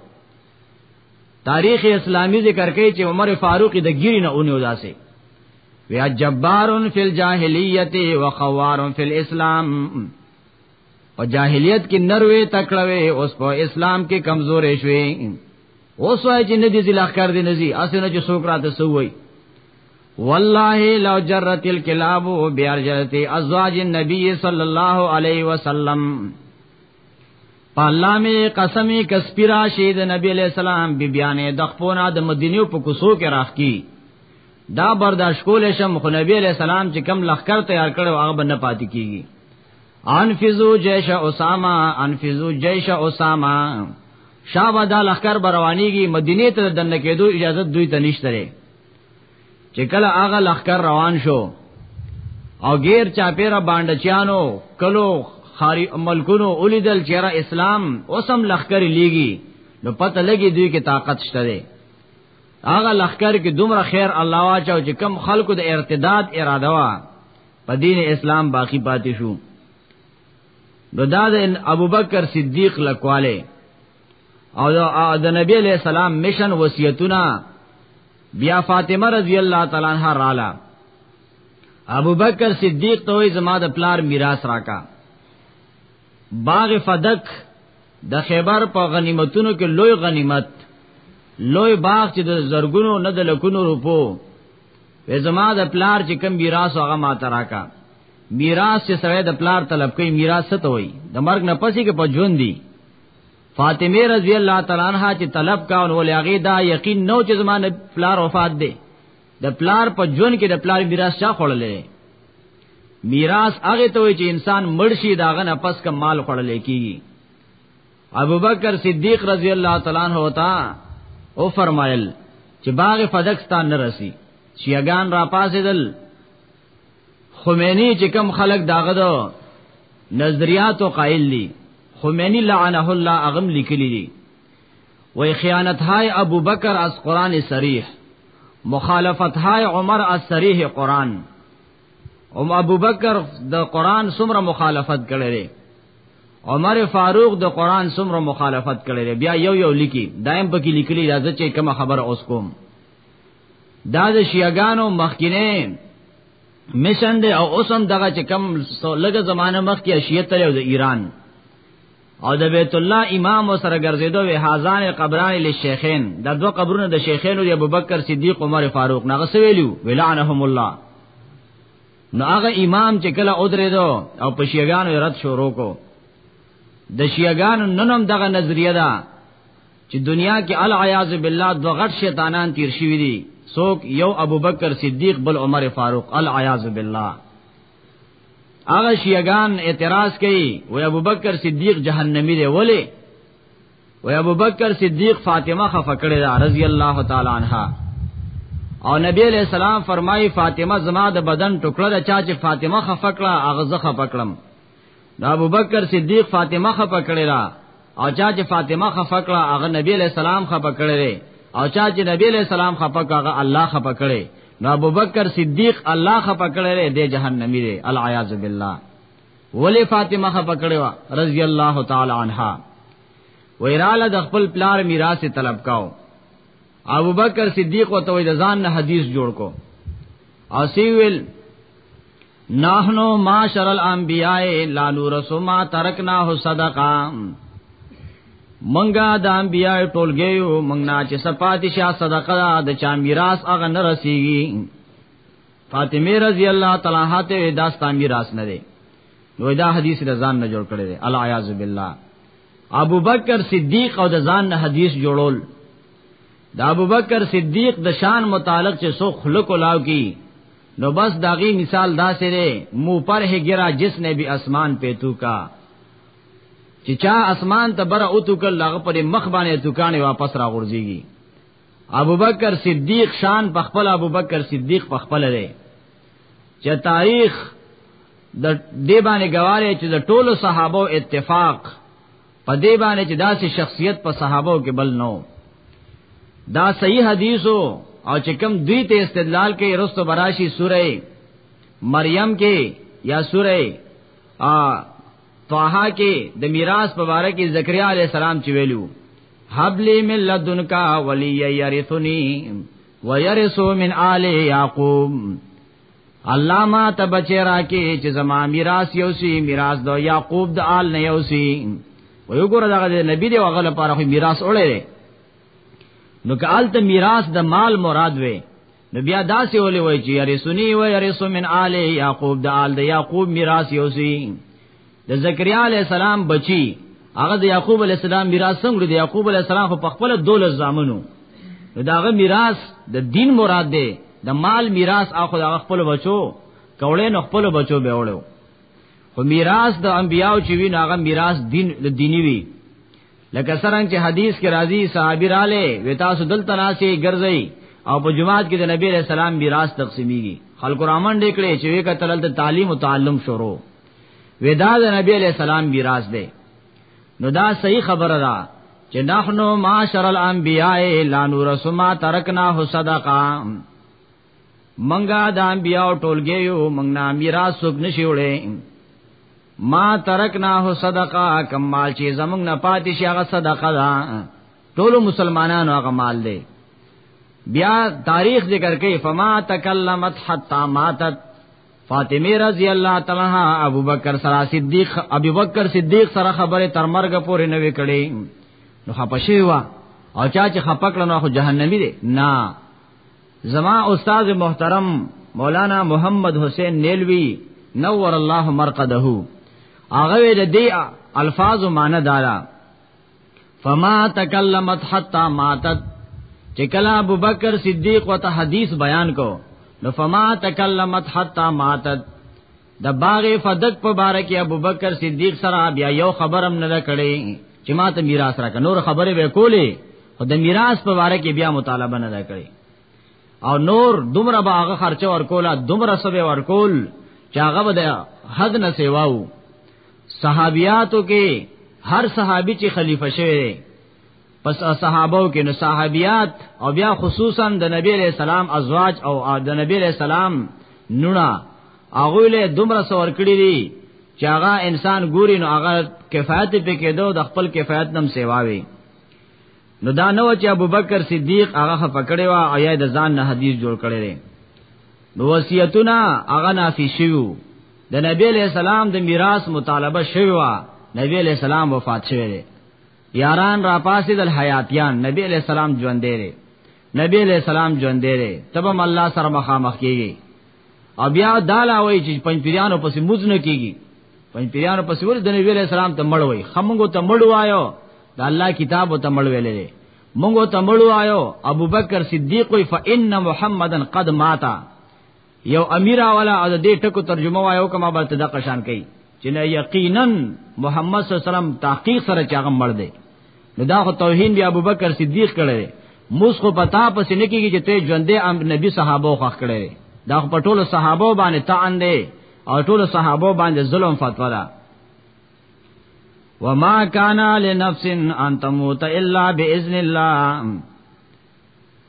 تاریخ اسلامی ذکر کوي چې عمر فاروق د ګیری نه اونې وداسه ویا جبارن فی الجاهلیت و خوارن فی الاسلام او جاهلیت کې نروي تکړوي اوس په اسلام کې کمزورې شوي اوس وای چې ندی ذل اخر دی نزي اسنه چې سوکرات سووي والله لو جرت الكلاب بارجلت ازواج النبي صلى الله عليه وسلم پالا می قسمی کسپیرا شید نبی علیہ السلام بی بیانې د خپونا د مدینیو په کوسو کې راخ کی دا برداشت کول شم خو نبی علیہ السلام چې کم لخر تیار کړو هغه بنه پاتې کیږي انفذو جیش اسامه انفذو جیش اسامه شابه دا لخر بروانیږي مدینه ته دنه کېدو اجازه دوی ته نشته چې کله هغه لخر روان شو او غیر چاپیره باندچانو کلو خاري ملکونو اولیدل چیرې اسلام اوسم لخر لیږي نو پته لګي دوی کې طاقت شته دی هغه لخر کې دومره خیر الله واچو چې کم خلکو د ارتداد اراده وا په دین اسلام باقی پاتې شو نو دا د ابوبکر صدیق لکواله او د نبی علیہ السلام مشن وصیتونه بیا فاطمه رضی الله تعالی عنها رااله ابو بکر صدیق ته زما د پلار میراث راکا باغ فدک د خیبر په غنیمتونو کې لوی غنیمت لوی باغ چې د زرګونو نه د لکونو روپو وې زما د پلار چې کم میراث هغه ما تراکا میراث چې سره د پلار طلب کوي میراث ته وي د مرګ نه پسې کې په ژوند دی فاطمه رضی الله تعالی عنها چې طلب کاون ولغه دا یقین نو چې زمانه پلار وفات دی د پلار په جون کې د پلار میراث چا خړلې میراث هغه ته وي چې انسان مرشي داغه نه پس کم مال خړلې کیږي ابوبکر صدیق رضی الله تعالی عنہ وتا او فرمایل چې باغ فدکستان نه رسی شیعگان را پاسېدل خمینی چې کم خلق داغه دو نظریات او قائل دي خمینی لعنه الله اغم لیکلی دی وای خیانت های ابو بکر از قران صریح مخالفت های عمر از صریح قران ام ابو بکر د قران سمره مخالفت کړی عمر فاروق د قران سمره مخالفت کړی بیا یو یو لیکي دایم پکې لیکلی راځي چې کوم خبر اوس کوم دا د شیعاګانو مخکینه مشن دی او اوسم دغه چې کم لګه زمانه مخ کې اشیت لري د ایران او د بیت الله امام سره ګرځیدو وی هازان قبران للشیخین دا دو قبرونه د شیخینو دی ابوبکر صدیق عمر فاروق نغه سویلو ولعنهم الله نو هغه امام چې کله اودریدو او په شیعاګانو رد شروع کو د شیعاګانو ننم دغه نظریه ده چې دنیا کې العیاذ بالله دو غټ شیطانان تیر شوی دي څوک یو ابوبکر صدیق بل عمر فاروق العیاذ بالله هغه شیعاګان اعتراض کوي و ابوبکر صدیق جهنمی دی ولی و ابوبکر صدیق فاطمه خفه کړی دا رضی الله تعالی عنها او نبی علیہ السلام فرمایي فاطمه زما د بدن ټوکړه ده چا چې فاطمه خفه کړه هغه زه خفه کړم دا ابوبکر صدیق فاطمه خپه کړی را او چا چې فاطمه خپه کړه هغه نبی علیہ السلام خپه کړی او چا چې نبی علیہ السلام خپه کړه هغه الله خپه کړی نو ابوبکر صدیق الله خپه کړی دی جهنمی دی العیاذ بالله ولی فاطمه خپه کړی وا رضی الله تعالی عنها ویراله د خپل پلار میراث طلب کاو ابو بکر صدیق او توې د ځان نه حدیث جوړ کو او سی ویل نحنو معاشر الانبیاء لا نورث ما ترکناه صدقه منګه د انبیاء ټولګي یو منګ نه چې صفات شاه صدقه د چا میراث هغه نه رسیږي فاطمه رضی الله تعالی عنها ته دا ستاسو میراث نه دی نو دا حدیث رضان نه جوړ کړی دی الا اعوذ بالله ابو بکر صدیق او د ځان نه حدیث جوړول د ابو بکر صدیق د شان متعلق چې سو خلق لاو کی نو بس داغي مثال دا سره مو پر ہے گرا جس نے بھی اسمان پہ تو کا چې چا اسمان ته بره او تو کله هغه پر مخ باندې دکانې واپس را غورځيږي ابوبکر صدیق شان په خپل ابوبکر صدیق په خپل دی چې تاریخ د دې باندې گواهی چې د ټولو صحابه اتفاق په دې باندې چې داسې شخصیت په صحابه کې بل نو دا صحیح حدیثو او چې کوم دوی ته استدلال کوي رستو براشي سوره مریم کې یا سوره طه کې د میراث په اړه کې زکریا علی السلام چې ویلو حبلی من لدنکا ولی یرثنی ویرثو من آل یعقوب الله ما ته بچی راکې چې زما میراث یو سی میراث د یعقوب د آل نه یو سی و یو ګره دغه نبی دی هغه لپاره خو میراث اړه دی نو که آل ته میراث د مال مراد وي نو بیا داسې ولې وای چې یارسونی و یارسو من آل یعقوب د آل د یعقوب میراث یوسی د زکریا علی السلام بچی هغه د یعقوب علی السلام میراث څنګه د یعقوب علی السلام په خپل دولت زامنو نو داغه میراث د دین مراد دی د مال میراث اخو د خپل بچو کولې نو خپل بچو به وړو خو میراث د انبیاو چې وی ناغه میراث دین د دینی وی لکه څنګه چې حدیث کې راځي صحابي رااله وی تاسو دلته ناسي ګرځي او په جماعت کې د نبی رسول الله میراث تقسیمیږي خلق رحمان دې کړي چې وی کتل د تعلیم او تعلم شروع ودا د نبی علیہ السلام میراث دی نو دا صحیح خبره ده چې نحنو معاشر الانبیاء لا نور سما ترکنا صدقه منګه د انبیاء ټولګي یو منګ نه میراث سوب نشي وړي ما ترکنا هو صدقه کم مال چې زمنګ نه پاتې شي هغه صدقه ده ټول مسلمانانو هغه مال دی بیا تاریخ ذکر کوي فما تکلمت حتا ماتت فاطمه رضی الله تعالی عنها ابوبکر سره صدیق ابوبکر صدیق سره خبره تر مرګ پورې نه وکړي نو خپشي وا او چا چې خپکړه نو خو جهنمی دی نه زما استاد محترم مولانا محمد حسین نیلوی نور الله مرقده هغه د دې الفاظ معنی دارا فما تکلمت حتا ماتت چې کله ابو بکر صدیق وته حدیث بیان کو نو فما تکلمت حتا ماتت د باغ فدک په باره کې ابوبکر صدیق سره بیا یو خبرم نه کړي چې ما ته میراث راکړه نور خبره به کولې خو د میراث په باره کې بیا مطالبه نه کړي او نور دومره به هغه خرچه ورکولا دومره سبه ورکول چې هغه به د حد نه سیواو صحابیاتو کې هر صحابي چې خلیفہ شوی پس صحابو کې نو صحابيات او بیا خصوصا د نبی عليه السلام ازواج او د نبی عليه السلام نونه هغه له دومره سور کړی دي چې هغه انسان ګوري نو هغه کفایت په کې دو د خپل کفایت نم سیواوي نو دا نو چې ابوبکر صدیق هغه خپکړې وا او یا د ځان نه حدیث جوړ کړی دی نو وصیتونه هغه نافي شوو د نبی علیہ السلام د میراث مطالبه شوی وا نبی علیہ السلام وفات شوی دی یاران را پاسې دل حیاتیان نبی علیہ السلام ژوند دی نبی علیہ السلام ژوند دی تبم الله سره مخامخ کیږي او بیا دالا وای چې پنځپیرانو پسې موز نه کیږي پنځپیرانو پسې ور د نبی علیہ السلام ته مړ وای خمنګو ته مړ وایو د الله کتاب ته مړ ویلې مونږ ته مړ وایو ابوبکر صدیق وای فإن محمدن قد ماتا یو امیر اولا او دې ټکو ترجمه وایو کما به ته د قشان کوي چې نه یقینا محمد صلی الله علیه وسلم تحقیق سره چاغه مړ دی نو دا خو توهین بیا ابوبکر صدیق کړی موس خو پتا پس نه کیږي چې ته ژوندې ام نبی صحابه خوښ کړی دا خو پټول صحابه باندې تان دی او ټول صحابه باندې ظلم فتوا ده وما كان لنفس ان تموت الا باذن الله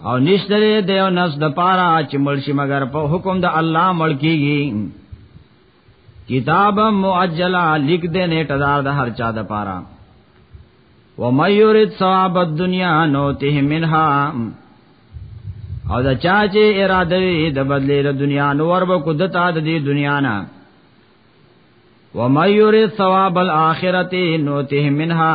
او نشته د یو نفس د پاره چې مړ شي مگر په حکم د الله مړ کیږي کتاب مؤجلا لیک دې نیټه دار د هر چا د پاره و مې یرید ثواب الدنیا نو ته منها او دا چا چې اراده وي د بدلې د دنیا نور به کو دتا د دې دنیا نه و مې یرید ثواب الاخرته نو ته منها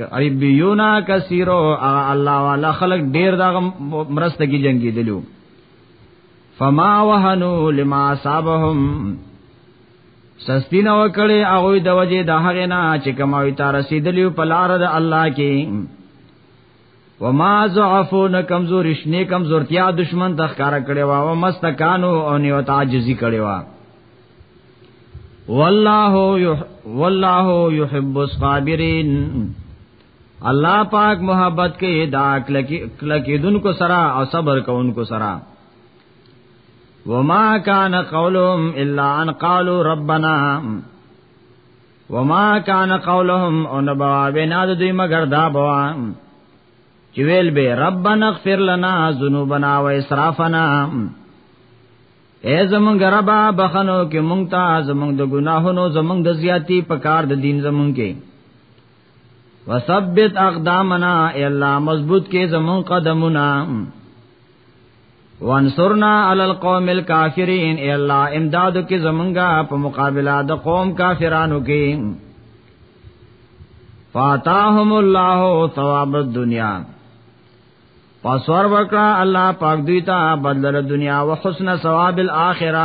ایبیونا کثیرو الله والا خلق ډیر دا مرسته کی جنگی دلو فما وهنو لما اصابهم سستی نو کړي هغه د وجه د هغه نه چې کماوي تار رسیدلی په لار د الله کې وما ضعفون کمزور شنه کمزورتیا دشمن د ښکار کړي وا او مستکانو او نیو تعجزي کړي وا والله یح والله یحب الصابرین الله پاک محبت کې دا کلکیدونکو سره او صبر کوونکو سره وما كان قولهم الا ان قالوا ربنا وما کان قولهم او نبوا بنا د دوی مگر دا بوا چې ویل به ربنا اغفر لنا ذنوبنا و اسرافنا اے زمونږ ربا بخنو کې مونږ ته زمونږ د ګناهونو زمونږ د زیاتی په کار د دین زمونږ کې وثبت اقدامنا اے اللہ مضبوط کے زمون قدمنا وانصرنا علی القوم الکافرین اے اللہ امدادو کی زمونگا پا مقابلہ دا قوم کافرانو کی فاتاهم اللہ ثواب الدنیا پس ور وکړه الله پاک دوی ته بدل دنیا او حسن ثواب الاخره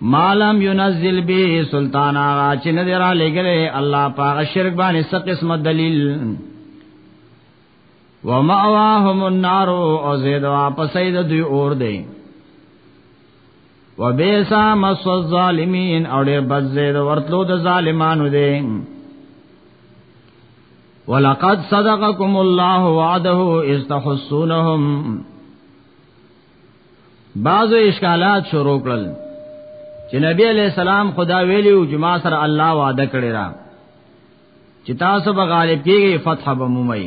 مالم ينزل به سلطان آغا چې نه درا لګره الله پاک شرک باندې څه قسمه دلیل ومأواهم النار او زید واپس اید دوی اور دی وبیسا مس الظالمین او ډیر بد زید ورتلو د ظالمانو دی ولقد صدقكم الله وعده استحسونهم بعضو اشکالات شروع کړل چې نبی علیہ السلام خدا ویلیو چې ما سره الله وعده کړی را چې تاسو به غالب کیږئ فتح به مومئ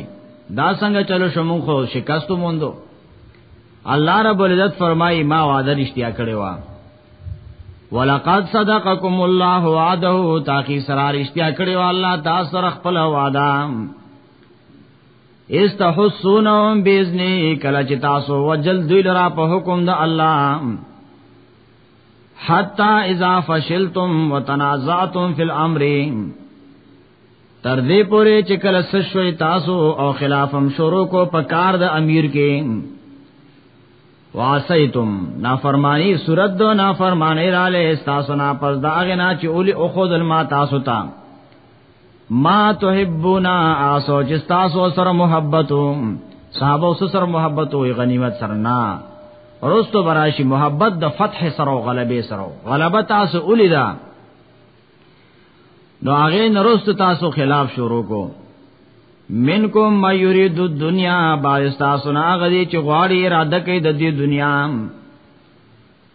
دا څنګه چلو شمو خو شکست موندو الله رب العزت فرمایي ما وعده رښتیا کړی و ولقد صدقكم الله وعده تاکي سره رښتیا کړی و الله تاسو سره خپل وعده استحسونهم باذن کله چې تاسو وجل دوی لرا په حکم د الله حتا اذا فشلتم وتنازعتم في الامر تر دې پورې چې کله سشوي تاسو او خلافم شروع کو په کار د امیر کې واسیتم نافرمانی صورت دو نافرمانی را لې تاسو نه پس دا غنا چې اولی او خود ما تاسو ته ما تحبونا اسو چې تاسو سره محبت صحابه سره محبت او غنیمت سره نه رستو براشی محبت د فتح سره او غلبه سره غلبه تاسو اولیدا نو هغه نرست تاسو خلاف شروع کو منکم ما یرید الدنیا با تاسو نه غدي چې غواړي اراده کوي د دې دنیا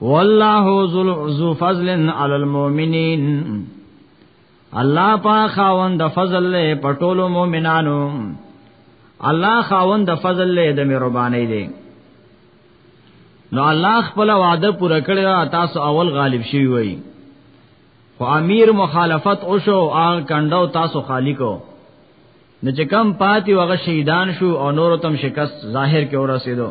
والله ذو فضل علی المؤمنین الله پا خاوند فضل له پټولو مؤمنانو الله خاوند فضل له د مهرباني دی نو الله خپل وعده پوره کړی تاسو اول غالب شي وي خو امیر مخالفت او شو آن کندو تاسو خالی کو نو چې کم پاتی وغه شهیدان شو او نور تم شکست ظاهر کې ورسېدو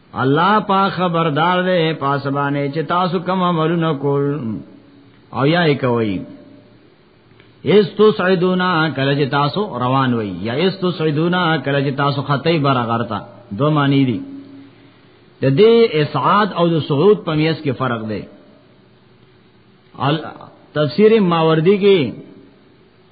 الله پاک خبردار دی پاسبانه چې تاسو کوم عملونه کول او یا یې کوي استو سعیدونا کله چې تاسو روان وي یا استو سعیدونا کله چې تاسو خطې برغرتا دو معنی دي د دې اسعاد او د صعود په میس کې فرق دی تفسیر ماوردی کې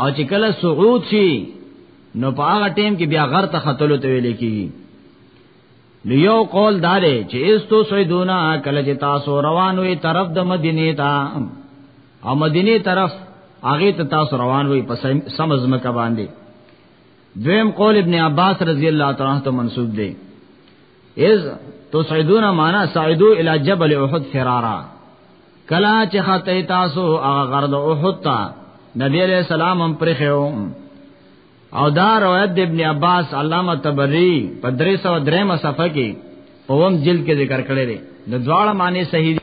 او چې کله صعود شي نو په هغه ټیم کې بیا غر ته خطلو ته ویل کیږي نو یو قول دارې چې استو سیدونا کله چې تاسو روان وي طرف د مدینه ته او مدینه طرف هغه ته تاسو روان وي په سمز مکه باندې دویم قول ابن عباس رضی الله تعالی عنہ ته منسوب دی اذ تصعدون معنا صعدو الى جبل احد فرارا کلا چې خطه تاسو هغه غرد احد ته نبی علیہ السلام هم پرخیو او دا روایت د ابن عباس علامه تبری په 303 صفحه کې په وم جلد کې ذکر کړی دی د دواړه معنی صحیح دی